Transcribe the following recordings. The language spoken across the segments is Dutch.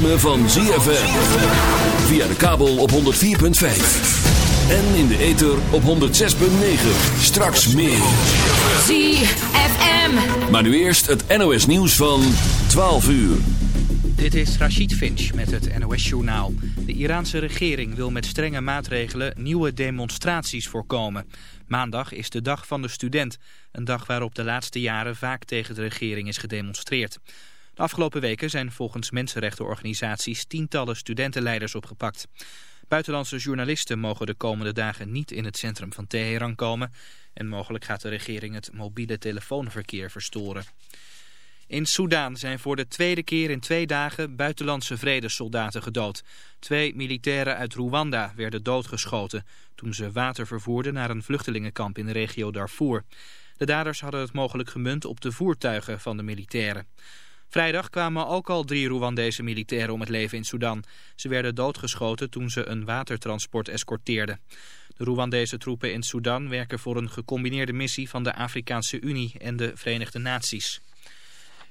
Ritme van ZFM. Via de kabel op 104.5. En in de ether op 106.9. Straks meer. ZFM. Maar nu eerst het NOS nieuws van 12 uur. Dit is Rachid Finch met het NOS-journaal. De Iraanse regering wil met strenge maatregelen nieuwe demonstraties voorkomen. Maandag is de dag van de student. Een dag waarop de laatste jaren vaak tegen de regering is gedemonstreerd. Afgelopen weken zijn volgens mensenrechtenorganisaties tientallen studentenleiders opgepakt. Buitenlandse journalisten mogen de komende dagen niet in het centrum van Teheran komen. En mogelijk gaat de regering het mobiele telefoonverkeer verstoren. In Soedan zijn voor de tweede keer in twee dagen buitenlandse vredessoldaten gedood. Twee militairen uit Rwanda werden doodgeschoten toen ze water vervoerden naar een vluchtelingenkamp in de regio Darfur. De daders hadden het mogelijk gemunt op de voertuigen van de militairen. Vrijdag kwamen ook al drie Rwandese militairen om het leven in Sudan. Ze werden doodgeschoten toen ze een watertransport escorteerden. De Rwandese troepen in Sudan werken voor een gecombineerde missie van de Afrikaanse Unie en de Verenigde Naties.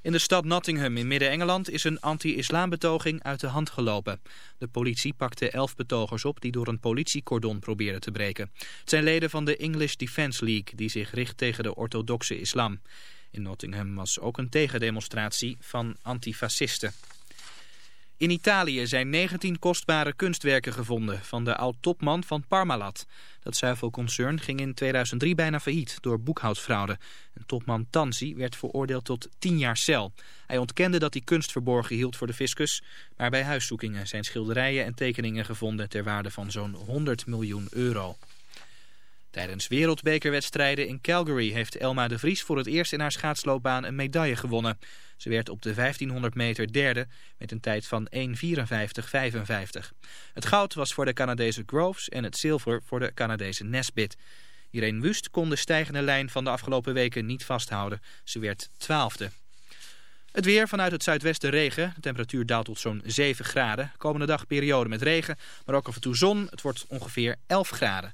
In de stad Nottingham in Midden-Engeland is een anti-islambetoging uit de hand gelopen. De politie pakte elf betogers op die door een politiecordon probeerden te breken. Het zijn leden van de English Defence League die zich richt tegen de orthodoxe islam. In Nottingham was ook een tegendemonstratie van antifascisten. In Italië zijn 19 kostbare kunstwerken gevonden van de oud-topman van Parmalat. Dat zuivelconcern ging in 2003 bijna failliet door boekhoudfraude. En topman Tanzi werd veroordeeld tot 10 jaar cel. Hij ontkende dat hij kunst verborgen hield voor de fiscus, maar bij huiszoekingen zijn schilderijen en tekeningen gevonden ter waarde van zo'n 100 miljoen euro. Tijdens wereldbekerwedstrijden in Calgary heeft Elma de Vries voor het eerst in haar schaatsloopbaan een medaille gewonnen. Ze werd op de 1500 meter derde met een tijd van 1.54.55. Het goud was voor de Canadese Groves en het zilver voor de Canadese Nesbit. Irene Wust kon de stijgende lijn van de afgelopen weken niet vasthouden. Ze werd twaalfde. Het weer vanuit het zuidwesten regen. De temperatuur daalt tot zo'n 7 graden. Komende dag periode met regen, maar ook af en toe zon. Het wordt ongeveer 11 graden.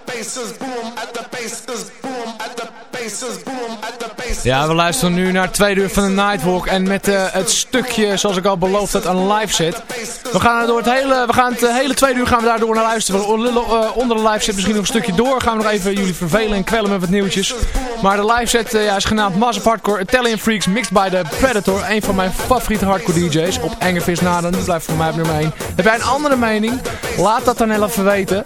Ja, we luisteren nu naar twee uur van de Nightwalk. En met eh, het stukje, zoals ik al beloofd had, een live set. We gaan, door het hele, we gaan het eh, hele tweede uur gaan we daardoor naar luisteren. Onder, eh, onder de live set misschien nog een stukje door. Gaan we nog even jullie vervelen en kwellen met wat nieuwtjes. Maar de live set ja, is genaamd Massive Hardcore Italian Freaks mixed by the Predator. Een van mijn favoriete hardcore DJ's. Op Engevis naden. Die blijft voor mij op nummer 1. Heb jij een andere mening? Laat dat dan even weten.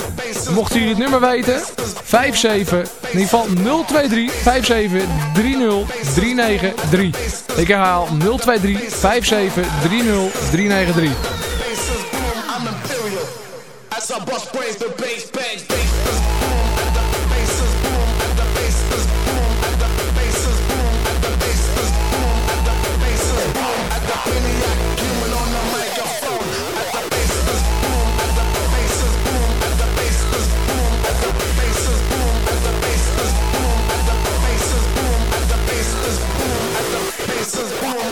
Mochten jullie het nummer weten, 57, in ieder geval 023 57 30 393. Ik herhaal 023 57 30 393. bases boom I'm imperial as I bust brains the bass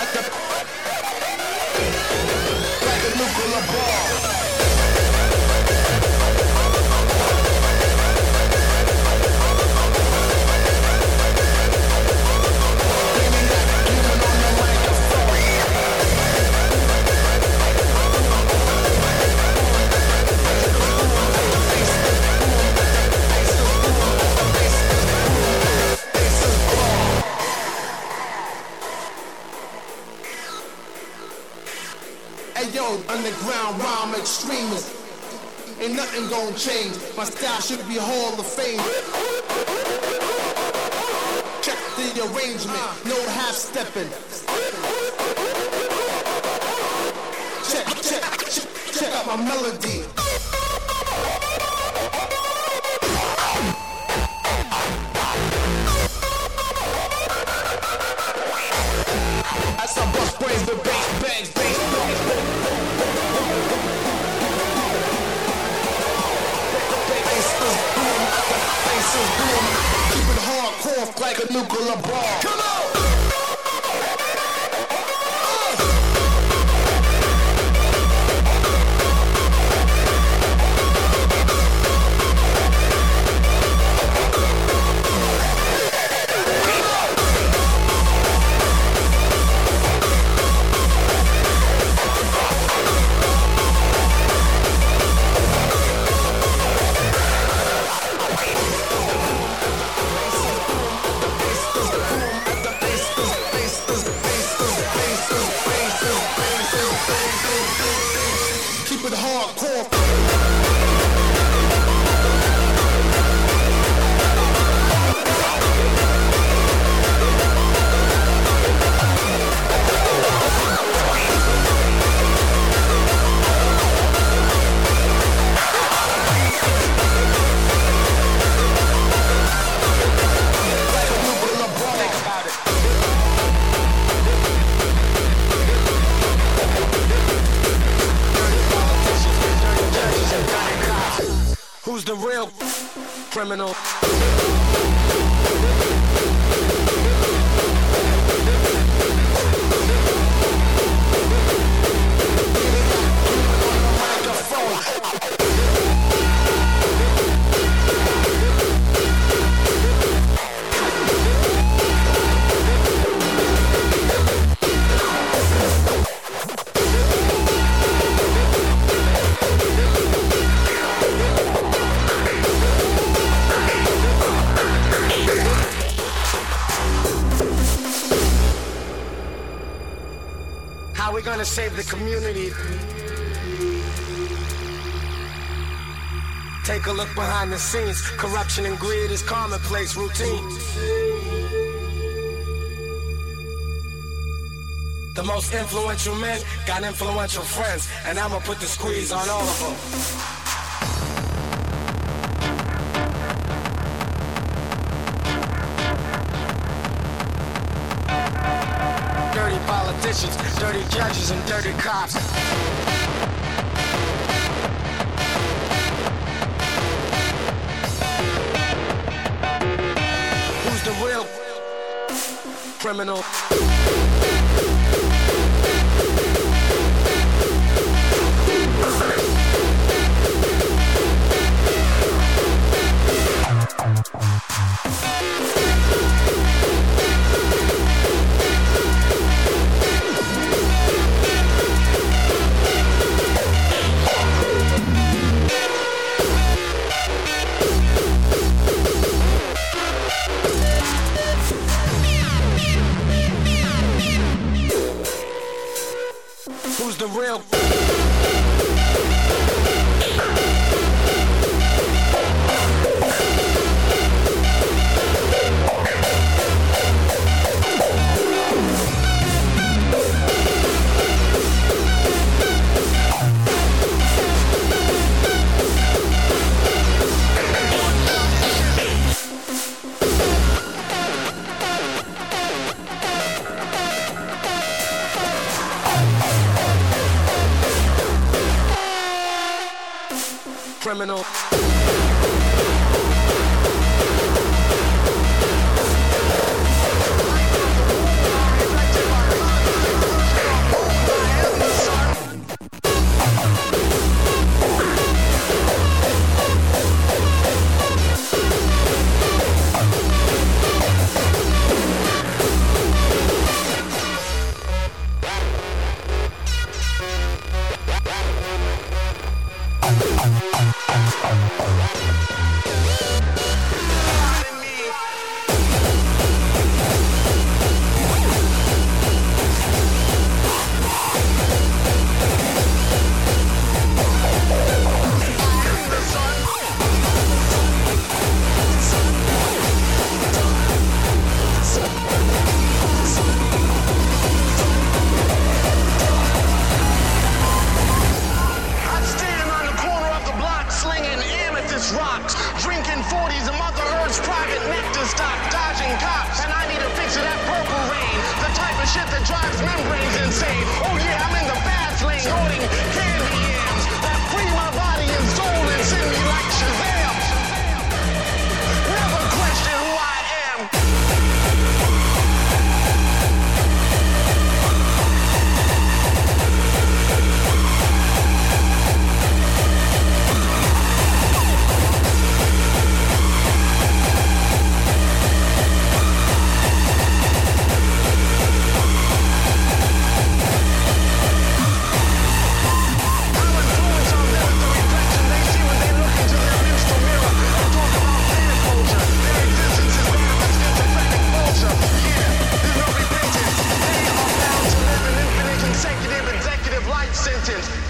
at the like a nuclear bomb. Extremist. Ain't nothing gonna change. My style should be Hall of Fame. Check the arrangement, no half stepping. Check, check, check, check out my melody. Hardcore like a nuclear bomb. Come on! Criminal? Community? Take a look behind the scenes. Corruption and greed is commonplace routine. The most influential men got influential friends, and I'ma put the squeeze on all of them. Dirty politicians, dirty judges, and dirty cops. Who's the real criminal? myself. Criminal. drives membranes insane. Oh yeah, I'm in the fast lane, snorting candy. life sentence.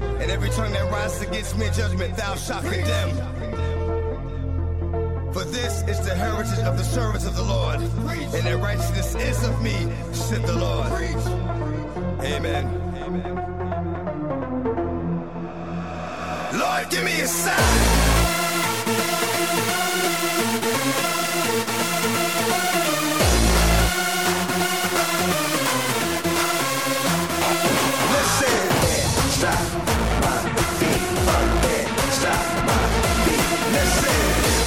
And every tongue that rises against me in judgment, thou shalt condemn. For this is the heritage of the servants of the Lord, and their righteousness is of me, said the Lord. Amen. Lord, give me a sign. Thank you. Listen.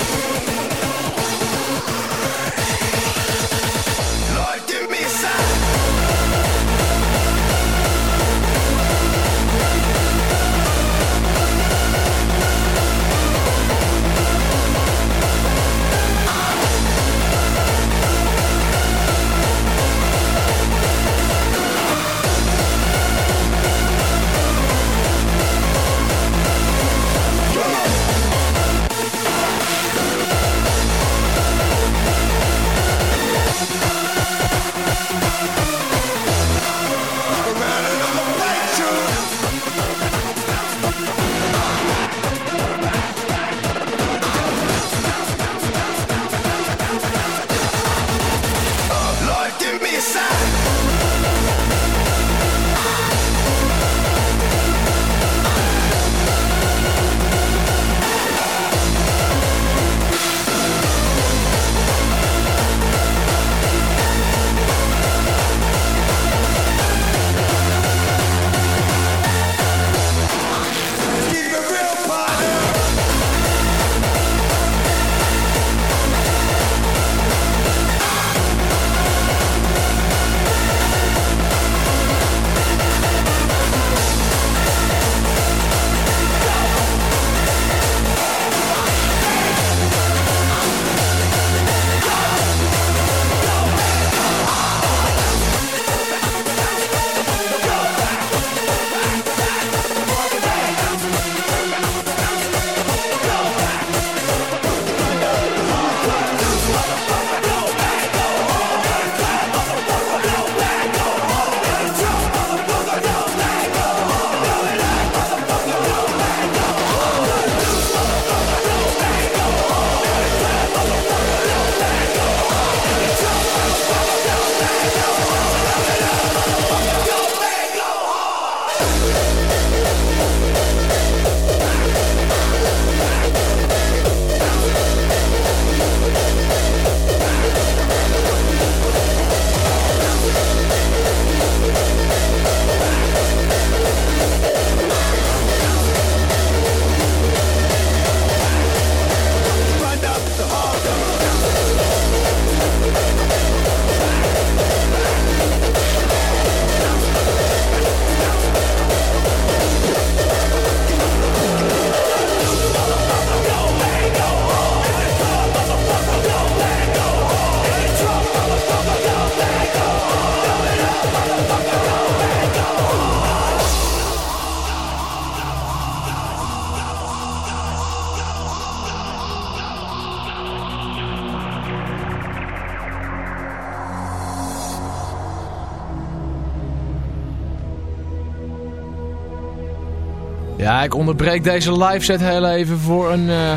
Ja, ik onderbreek deze live set heel even voor een uh,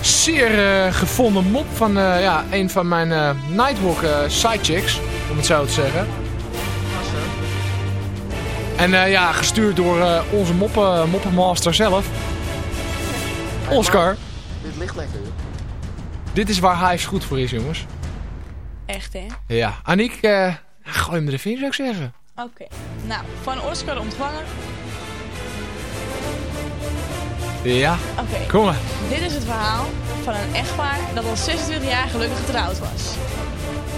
zeer uh, gevonden mop van uh, ja, een van mijn Nightwalk sidechicks, om het zo te zeggen. En ja, gestuurd door onze moppen, moppenmaster zelf, Oscar. Dit ligt lekker. Dit is waar Hives goed voor is, jongens. Echt, hè? Ja. Aniek, gooi hem er even in, zou ik zeggen. Oké. Okay. Nou, van Oscar ontvangen ja, Oké. kom maar. Dit is het verhaal van een echtpaar dat al 26 jaar gelukkig getrouwd was.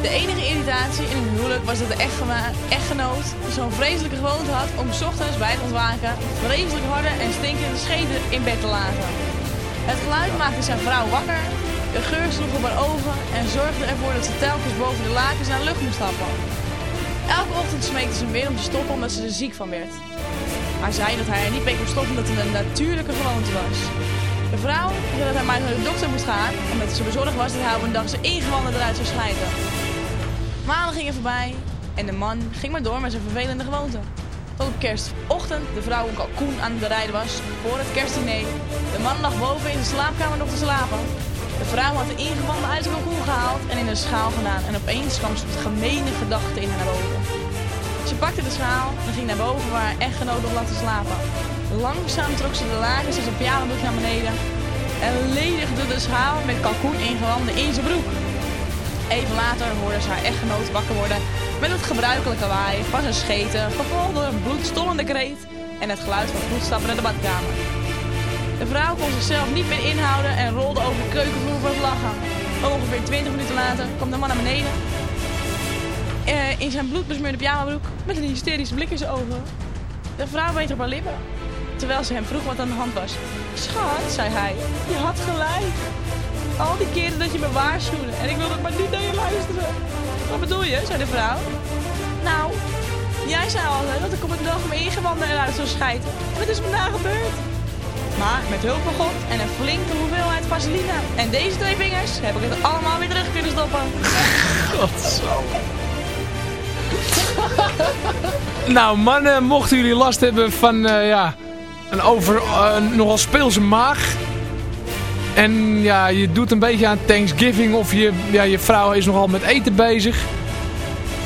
De enige irritatie in hun huwelijk was dat de echtgenoot zo'n vreselijke gewoonte had om ochtends bij het ontwaken vreselijk harde en stinkende scheten in bed te laten. Het geluid maakte zijn vrouw wakker, de geur sloeg op haar ogen en zorgde ervoor dat ze telkens boven de lakens naar lucht moest stappen. Elke ochtend smeekte ze hem weer om te stoppen omdat ze er ziek van werd. Hij zei dat hij niet mee kon stoppen omdat het een natuurlijke gewoonte was. De vrouw zei dat hij maar naar de dokter moest gaan omdat ze bezorgd was dat hij op een dag zijn ingewanden eruit zou schijten. Maanden gingen voorbij en de man ging maar door met zijn vervelende gewoonte. Tot op kerstochtend de vrouw een kalkoen aan het bereiden was voor het kerstdiner. De man lag boven in de slaapkamer nog te slapen. De vrouw had de ingewanden uit de kalkoen gehaald en in een schaal gedaan en opeens kwam ze met gemene gedachten in haar boven. Ze pakte de schaal en ging naar boven waar haar echtgenoot nog lag te slapen. Langzaam trok ze de lakens en zijn pyjamabroek naar beneden en ledigde de schaal met kalkoen ingewanden in zijn broek. Even later hoorde ze haar echtgenoot wakker worden met het gebruikelijke waai van zijn scheten, gevolgd door een bloedstollende kreet en het geluid van voetstappen naar de badkamer. De vrouw kon zichzelf niet meer inhouden en rolde over de keukenvloer voor het lachen. Ongeveer 20 minuten later kwam de man naar beneden uh, in zijn bloedbesmeurde pyjamabroek met een hysterische blik in zijn ogen. De vrouw beet op haar lippen, terwijl ze hem vroeg wat aan de hand was. Schat, zei hij, je had gelijk. Al die keren dat je me waarschuwde en ik wilde maar niet naar je luisteren. Wat bedoel je, zei de vrouw. Nou, jij zei altijd dat ik op een dag mijn ingewanden eruit zou schijten. Wat is vandaag gebeurd? Maar met hulp van God en een flinke hoeveelheid vaseline en deze twee vingers heb ik het allemaal weer terug kunnen stoppen. zo. nou mannen, mochten jullie last hebben van uh, ja, een over, uh, nogal speelse maag. En ja, je doet een beetje aan Thanksgiving of je, ja, je vrouw is nogal met eten bezig.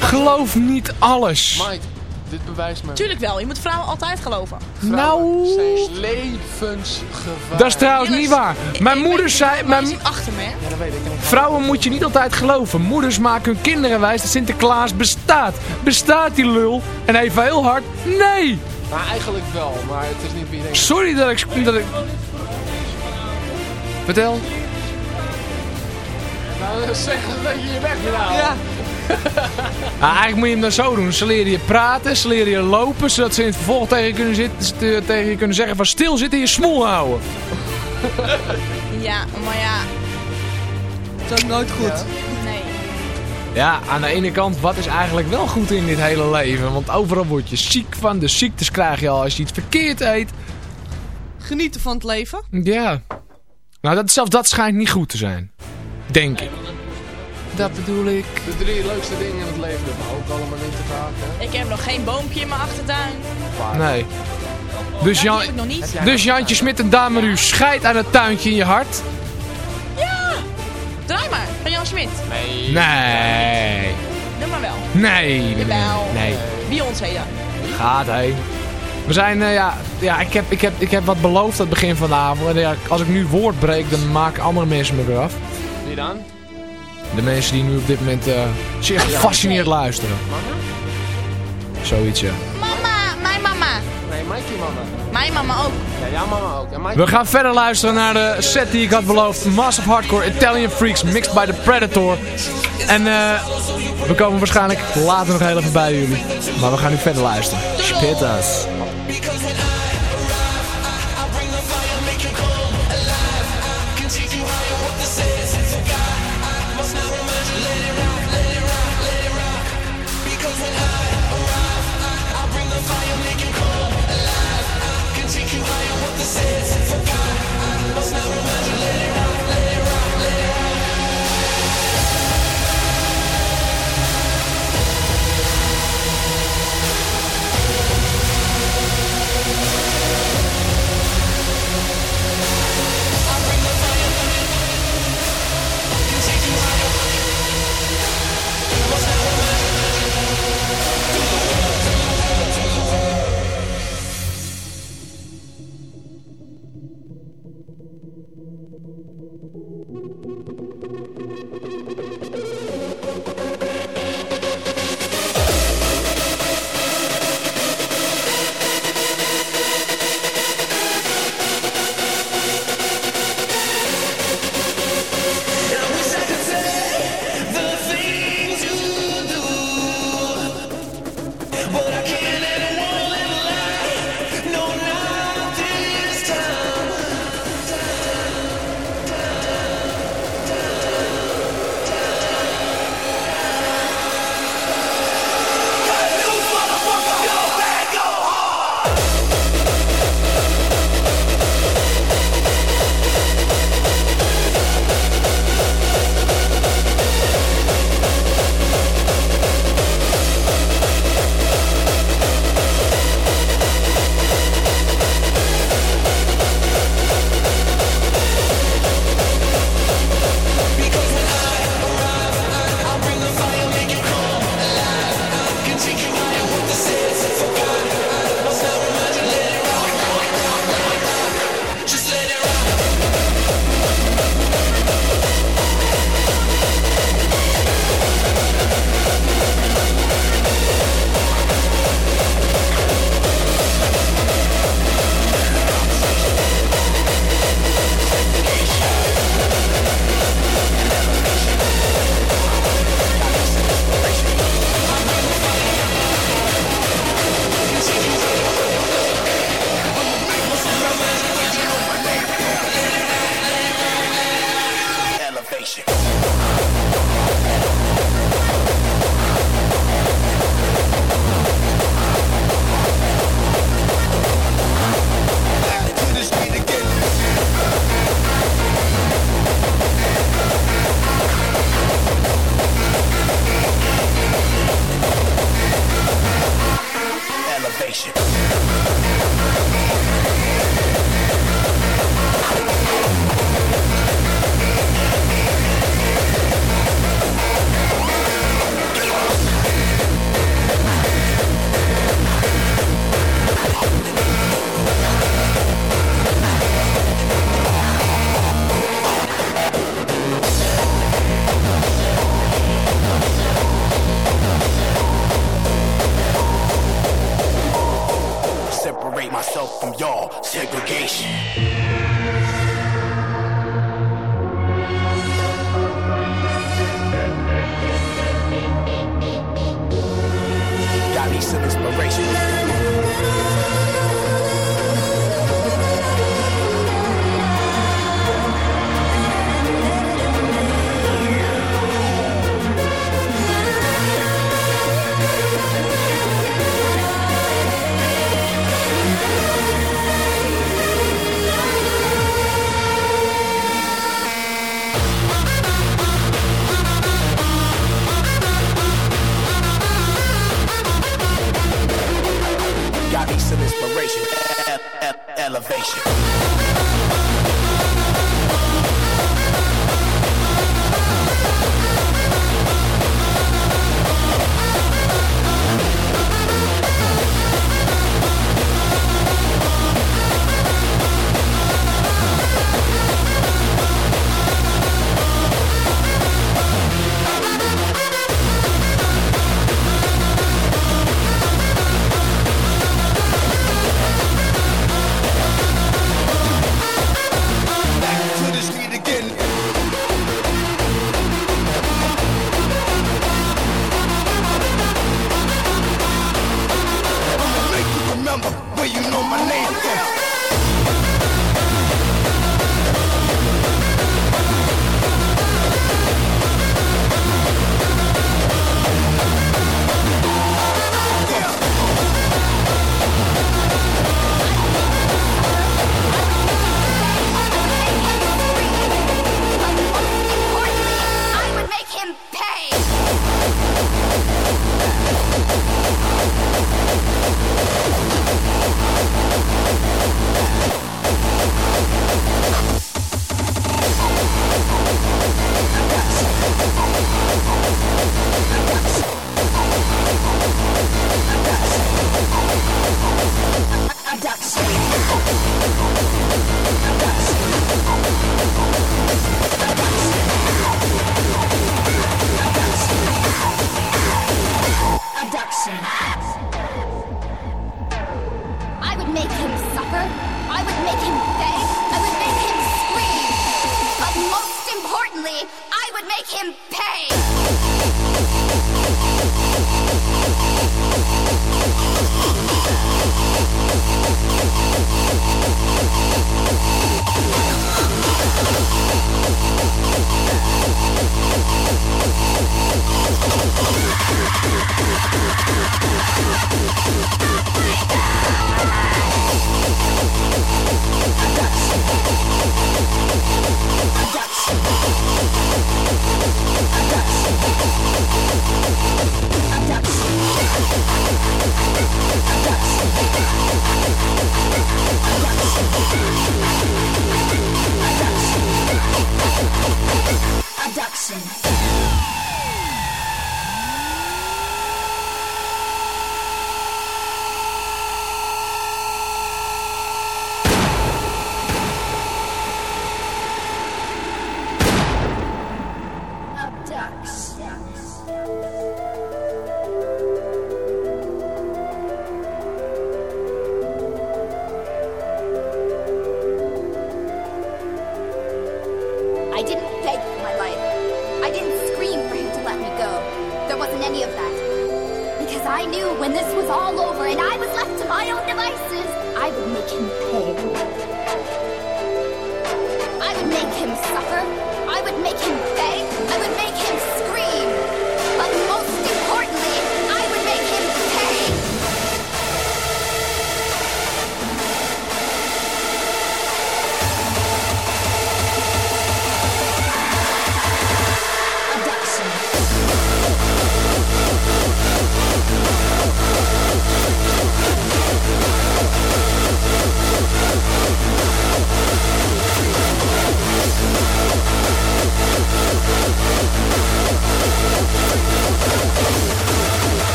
Geloof niet alles. Mike, dit bewijst me. Tuurlijk wel, je moet vrouwen altijd geloven. Vrouwen nou, zijn levensgevaar. Dat is trouwens niet waar. Mijn moeder zei... Mijn... achter me, hè? Ja, dat weet ik. Vrouwen moet je niet altijd geloven. Moeders maken hun kinderen wijs dat Sinterklaas bestaat. Bestaat die lul? En even heel hard, nee! Maar eigenlijk wel, maar het is niet wie denkt. Sorry dat ik... Dat ik... Vertel. Nou, zeg dat je je weg wil Ja. Ah, eigenlijk moet je hem dan zo doen. Ze leren je praten, ze leren je lopen, zodat ze in het vervolg tegen je kunnen, zitten, tegen je kunnen zeggen van stil zitten en je smoel houden. ja, maar ja. Dat is nooit goed. Ja. Nee. Ja, aan de ene kant, wat is eigenlijk wel goed in dit hele leven? Want overal word je ziek van. De ziektes krijg je al als je iets verkeerd eet. Genieten van het leven? Ja. Nou, dat, zelfs dat schijnt niet goed te zijn. Denk ik. Dat bedoel ik. De drie leukste dingen in het leven hebben ook allemaal niet te vaak. Hè? Ik heb nog geen boompje in mijn achtertuin. Nee. Dus, Jan, dus Jantje Smit en Dameru, ja. scheid aan het tuintje in je hart. Ja! Draai maar, van Jan Smit. Nee. Nee. Doe maar wel. Nee. Nee. nee. Beyoncé dan. Gaat hé. We zijn, uh, ja, ja ik, heb, ik, heb, ik heb wat beloofd aan het begin van de avond. En ja, als ik nu woord breek, dan maken andere mensen me weer af. Wie dan? De mensen die nu op dit moment uh, zeer gefascineerd luisteren. Mama? Zoiets, ja. Mama, mijn mama. Nee, Mikey mama. Mijn mama ook. Ja, jouw mama ook. En We gaan verder luisteren naar de set die ik had beloofd. Massive Hardcore Italian Freaks mixed by the Predator. En uh, we komen waarschijnlijk later nog heel even bij jullie. Maar we gaan nu verder luisteren. Spittas.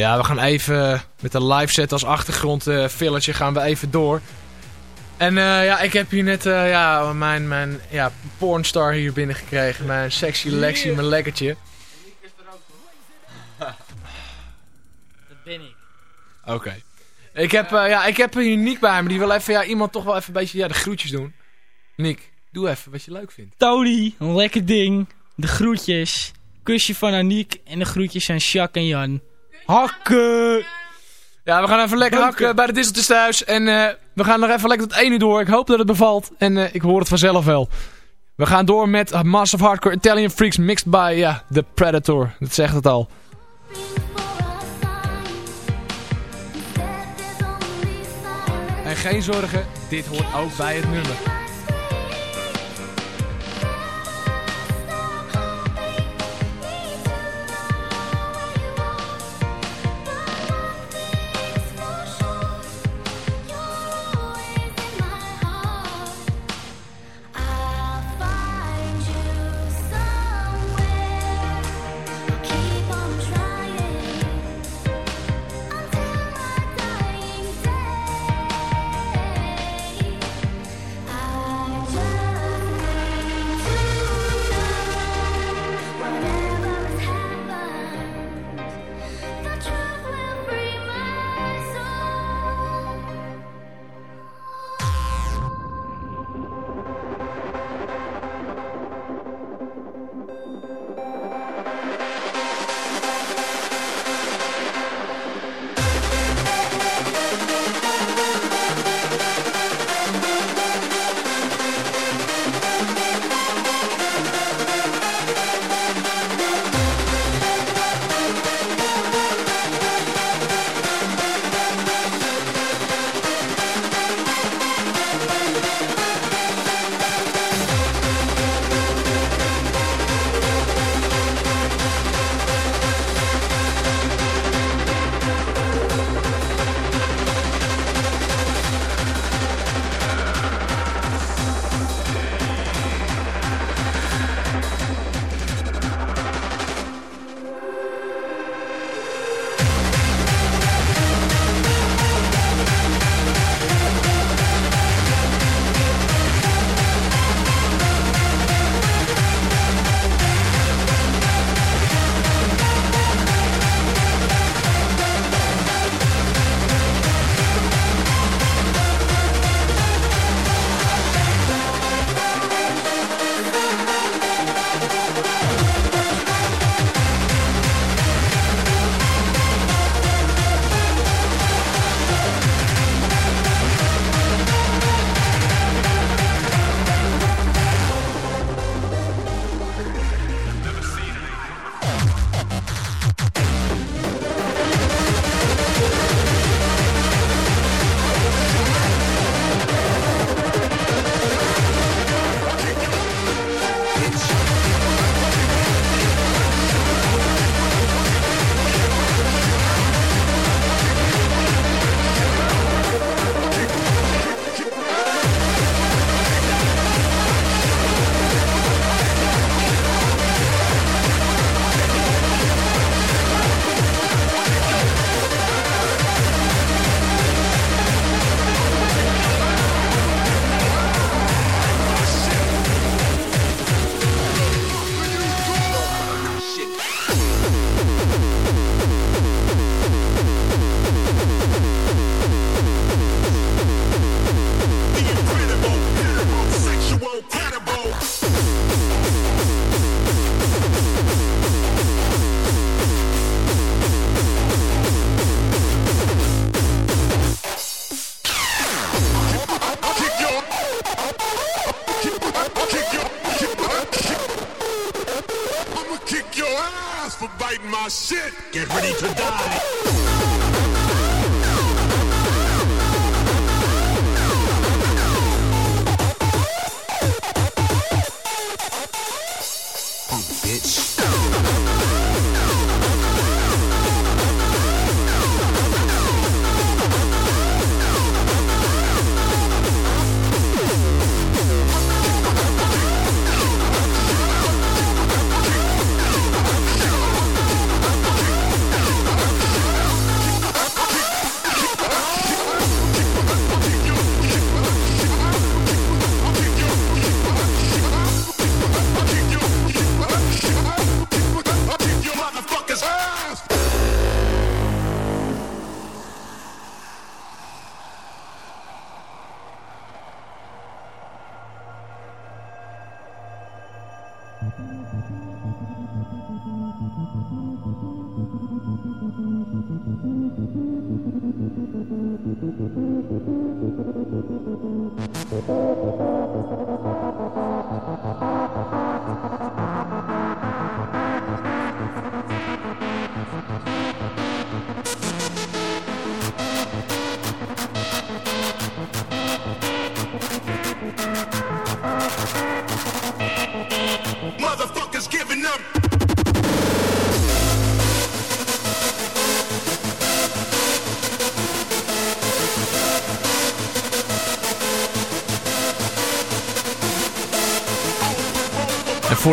Ja, we gaan even met een live set als achtergrond eh filletje gaan we even door. En eh, ja, ik heb hier net eh, ja, mijn, mijn ja, pornstar hier binnengekregen. Mijn sexy Lexi, mijn lekkertje. Dat ben ik. Oké. Ik, heb, eh, ja, ik heb hier Nick bij me. Die wil even ja, iemand toch wel even een beetje ja, de groetjes doen. Nick, doe even wat je leuk vindt. Tony, een lekker ding. De groetjes. Kusje van Aniek en de groetjes aan Jacques en Jan. Hakken! Ja, we gaan even lekker hakken bij de Disseltjes thuis. En eh, we gaan nog even lekker tot 1 uur door. Ik hoop dat het bevalt. En eh, ik hoor het vanzelf wel. We gaan door met Massive Hardcore Italian Freaks mixed by ja, The Predator. Dat zegt het al. En geen zorgen, dit hoort ook bij het nummer.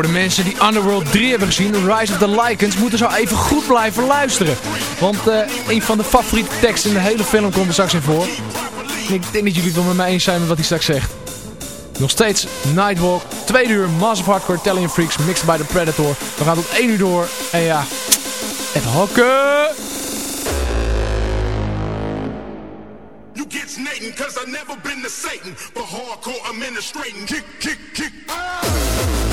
Mensen die Underworld 3 hebben gezien, Rise of the Lycans, moeten zo even goed blijven luisteren. Want eh, een van de favoriete teksten in de hele film komt er straks in voor. Ik denk dat jullie wel met mij eens zijn met wat hij straks zegt. Nog steeds Nightwalk, 2 uur, Massive Hardcore, Italian Freaks, mixed by The Predator. We gaan tot 1 uur door. En ja, even hokken! You get snating, cause I never been to Satan. For hardcore administrating. Kick, kick, kick. Ah!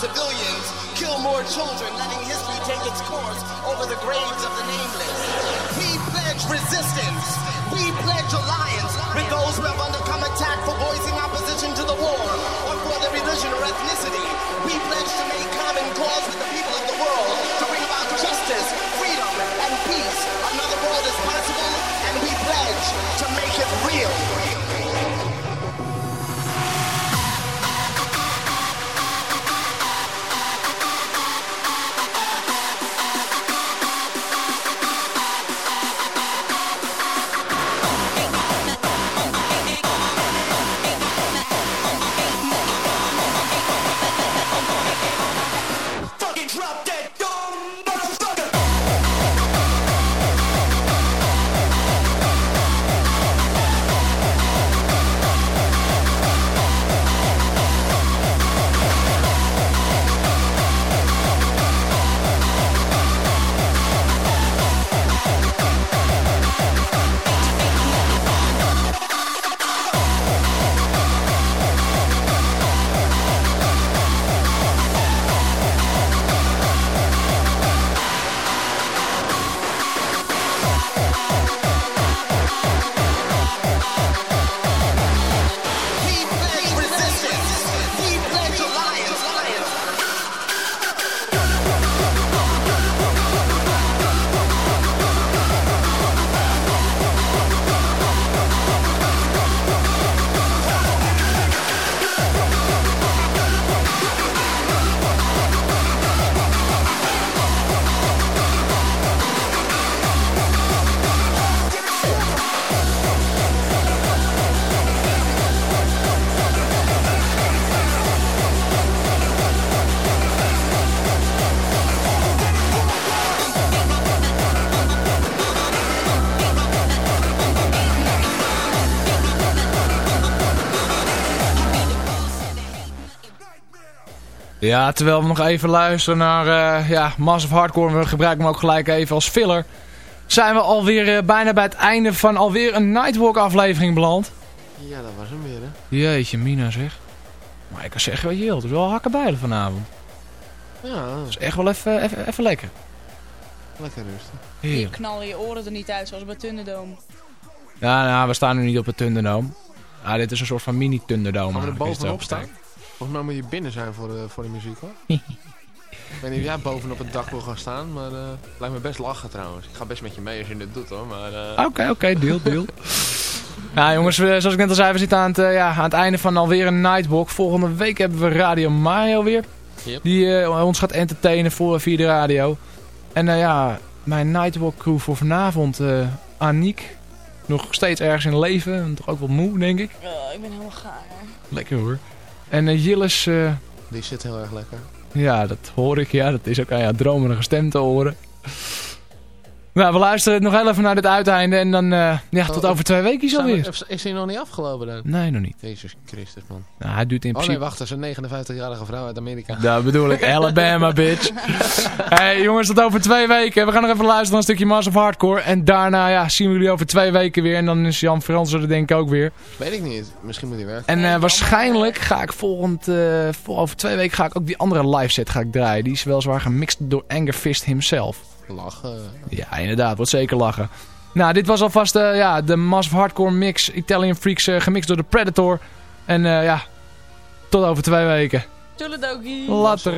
Civilians, kill more children, letting history take its course over the graves of the nameless. We pledge resistance. We pledge alliance with those who Ja, terwijl we nog even luisteren naar eh, ja, Massive Hardcore, we gebruiken hem ook gelijk even als filler. Zijn we alweer eh, bijna bij het einde van alweer een Nightwalk aflevering beland. Ja, dat was hem weer, hè. Jeetje, Mina zeg. Maar ik kan zeggen, weet je wel, het is wel hakkenbijlen vanavond. Ja, Het is echt wel even, even, even lekker. lekker rustig. Je Heerlijk. knallen je oren er niet uit, zoals bij Thunderdome. Ja, nou, we staan nu niet op het Thunderdome. Ah, dit is een soort van mini Thunderdome. Gaan we er bovenop staan? Volgens mij moet je binnen zijn voor de, voor de muziek, hoor. ik weet niet of jij bovenop het dak wil gaan staan, maar eh lijkt me best lachen trouwens. Ik ga best met je mee als je dit doet, hoor. Maar, eh, Oké, oké, deal, deal. ja, jongens, we- zoals ik net al zei, we zitten aan het, eh, ja, aan het einde van alweer een Nightwalk. Volgende week hebben we Radio Mario weer. Yep. Die eh, ons gaat entertainen voor, via de radio. En eh, ja, mijn Nightwalk crew voor vanavond, eh Aniek. Nog steeds ergens in leven, en toch ook wel moe, denk ik. Oh, ik ben helemaal gaar. Lekker hoor. En eh, Jillis, eh, die zit heel erg lekker. ja, dat hoor ik, ja. Dat is ook aan ja, dromerige stem te horen. Nou, we luisteren nog heel even naar dit uiteinde. En dan, eh, ja, tot over twee weken Zijn we- alweer. Is, hij nog niet afgelopen dan? Nee, nog niet. Jezus Christus, man. Nou, hij duurt in Oh nee, principe... wacht, dat is een 59-jarige vrouw uit Amerika. Dat bedoel ik, Alabama, bitch. hey, jongens, tot over twee weken. We gaan nog even luisteren naar een stukje Mass of Hardcore. En daarna ja, zien we jullie over twee weken weer. En dan is Jan Fransen er denk ik ook weer. Weet ik niet. Misschien moet hij werken. En eh, waarschijnlijk ga ik volgend, vol- over twee weken ga ik ook die andere live set ga ik draaien. Die is weliswaar gemixt door Anger Fist himself. Lachen. Ja, inderdaad. Wordt zeker lachen. Nou, dit was alvast eh, ja, de Massive Hardcore mix. Italian Freaks eh, gemixt door de Predator. En eh, ja, tot over twee weken. Later.